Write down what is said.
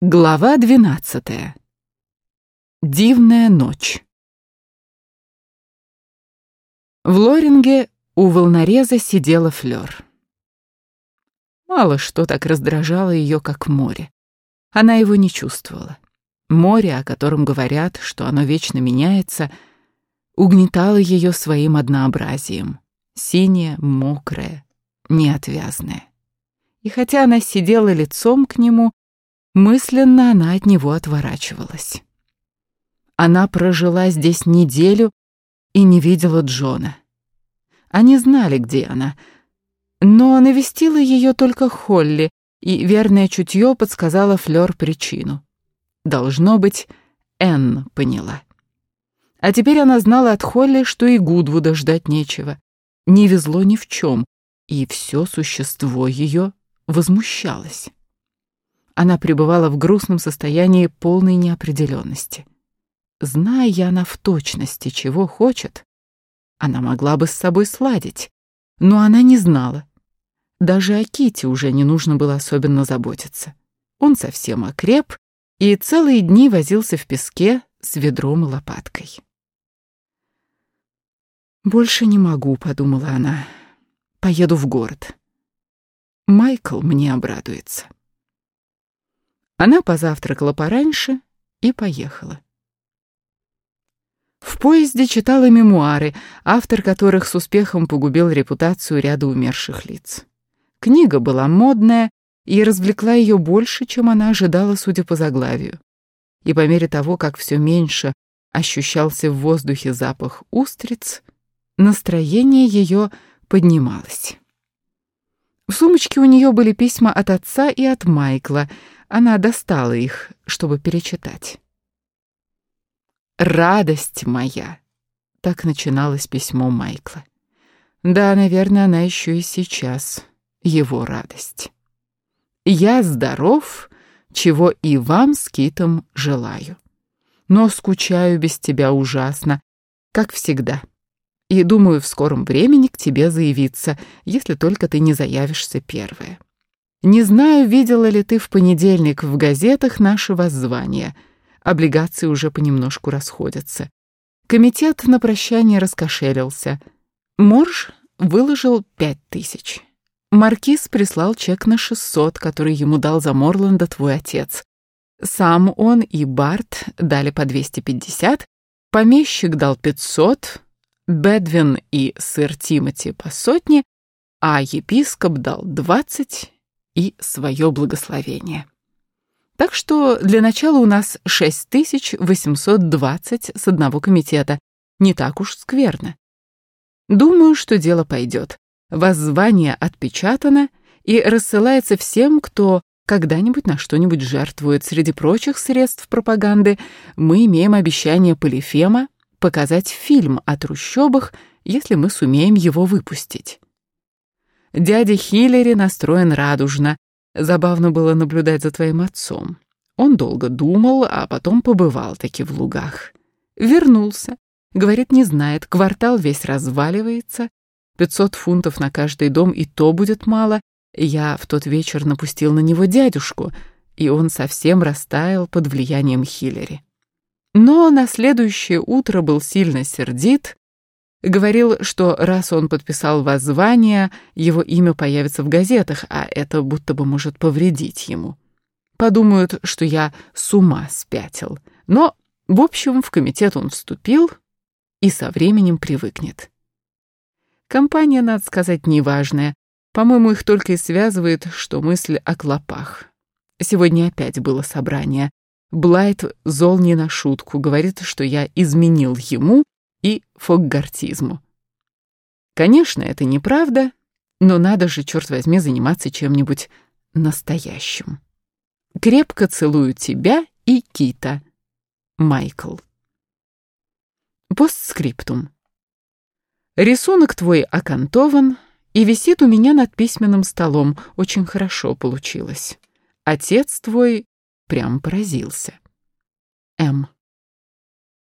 Глава двенадцатая. Дивная ночь. В Лоринге у волнореза сидела Флёр. Мало что так раздражало ее, как море. Она его не чувствовала. Море, о котором говорят, что оно вечно меняется, угнетало ее своим однообразием. Синее, мокрое, неотвязное. И хотя она сидела лицом к нему, Мысленно она от него отворачивалась. Она прожила здесь неделю и не видела Джона. Они знали, где она, но навестила ее только Холли, и верное чутье подсказала Флёр причину. Должно быть, Энн поняла. А теперь она знала от Холли, что и Гудвуда ждать нечего. Не везло ни в чем, и все существо ее возмущалось она пребывала в грустном состоянии полной неопределенности. Зная она в точности, чего хочет, она могла бы с собой сладить, но она не знала. Даже о Ките уже не нужно было особенно заботиться. Он совсем окреп и целые дни возился в песке с ведром и лопаткой. «Больше не могу», — подумала она. «Поеду в город. Майкл мне обрадуется». Она позавтракала пораньше и поехала. В поезде читала мемуары, автор которых с успехом погубил репутацию ряда умерших лиц. Книга была модная и развлекла ее больше, чем она ожидала, судя по заглавию. И по мере того, как все меньше ощущался в воздухе запах устриц, настроение ее поднималось. В сумочке у нее были письма от отца и от Майкла — она достала их, чтобы перечитать. «Радость моя!» — так начиналось письмо Майкла. Да, наверное, она еще и сейчас его радость. «Я здоров, чего и вам с Китом желаю. Но скучаю без тебя ужасно, как всегда. И думаю в скором времени к тебе заявиться, если только ты не заявишься первая. Не знаю, видела ли ты в понедельник в газетах наше воззвание. Облигации уже понемножку расходятся. Комитет на прощание раскошелился. Морж выложил пять тысяч. Маркиз прислал чек на шестьсот, который ему дал за Морланда твой отец. Сам он и Барт дали по двести пятьдесят, помещик дал пятьсот, Бедвин и сэр Тимоти по сотне, а епископ дал двадцать и свое благословение. Так что для начала у нас 6820 с одного комитета. Не так уж скверно. Думаю, что дело пойдет. Воззвание отпечатано и рассылается всем, кто когда-нибудь на что-нибудь жертвует. Среди прочих средств пропаганды мы имеем обещание Полифема показать фильм о трущобах, если мы сумеем его выпустить. Дядя Хиллери настроен радужно. Забавно было наблюдать за твоим отцом. Он долго думал, а потом побывал таки в лугах. Вернулся. Говорит, не знает, квартал весь разваливается. Пятьсот фунтов на каждый дом, и то будет мало. Я в тот вечер напустил на него дядюшку, и он совсем растаял под влиянием Хиллери. Но на следующее утро был сильно сердит, Говорил, что раз он подписал воззвание, его имя появится в газетах, а это будто бы может повредить ему. Подумают, что я с ума спятил. Но, в общем, в комитет он вступил и со временем привыкнет. Компания, надо сказать, неважная. По-моему, их только и связывает, что мысль о клопах. Сегодня опять было собрание. Блайт зол не на шутку, говорит, что я изменил ему, и фоггартизму. Конечно, это неправда, но надо же, черт возьми, заниматься чем-нибудь настоящим. Крепко целую тебя и Кита. Майкл. Постскриптум. Рисунок твой окантован и висит у меня над письменным столом. Очень хорошо получилось. Отец твой прям поразился. М.